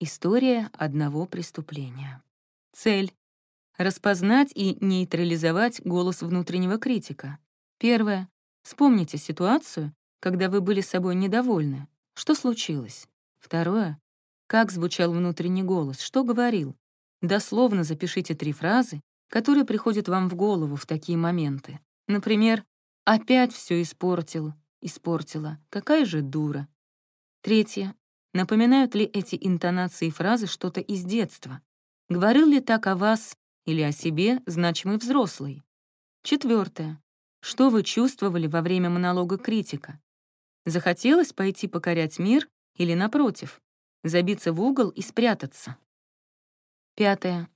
История одного преступления. Цель — распознать и нейтрализовать голос внутреннего критика. Первое. Вспомните ситуацию, когда вы были собой недовольны. Что случилось? Второе. Как звучал внутренний голос? Что говорил? Дословно запишите три фразы, которые приходят вам в голову в такие моменты. Например, «Опять все испортил», «Испортила», «Какая же дура». Третье. Напоминают ли эти интонации фразы что-то из детства? Говорил ли так о вас или о себе значимый взрослый? Четвертое. Что вы чувствовали во время монолога критика? Захотелось пойти покорять мир или, напротив, забиться в угол и спрятаться? Пятое.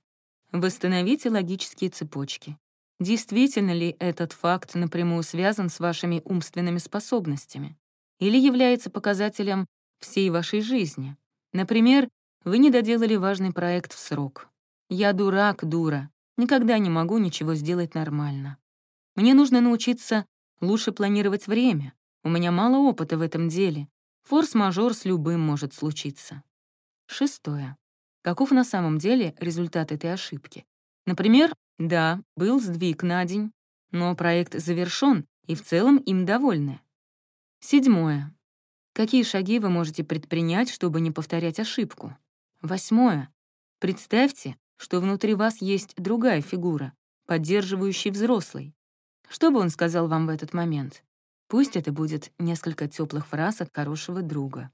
Восстановите логические цепочки. Действительно ли этот факт напрямую связан с вашими умственными способностями? Или является показателем всей вашей жизни. Например, вы не доделали важный проект в срок. Я дурак, дура. Никогда не могу ничего сделать нормально. Мне нужно научиться лучше планировать время. У меня мало опыта в этом деле. Форс-мажор с любым может случиться. Шестое. Каков на самом деле результат этой ошибки? Например, да, был сдвиг на день, но проект завершён, и в целом им довольны. Седьмое. Какие шаги вы можете предпринять, чтобы не повторять ошибку? Восьмое. Представьте, что внутри вас есть другая фигура, поддерживающий взрослый. Что бы он сказал вам в этот момент? Пусть это будет несколько теплых фраз от хорошего друга.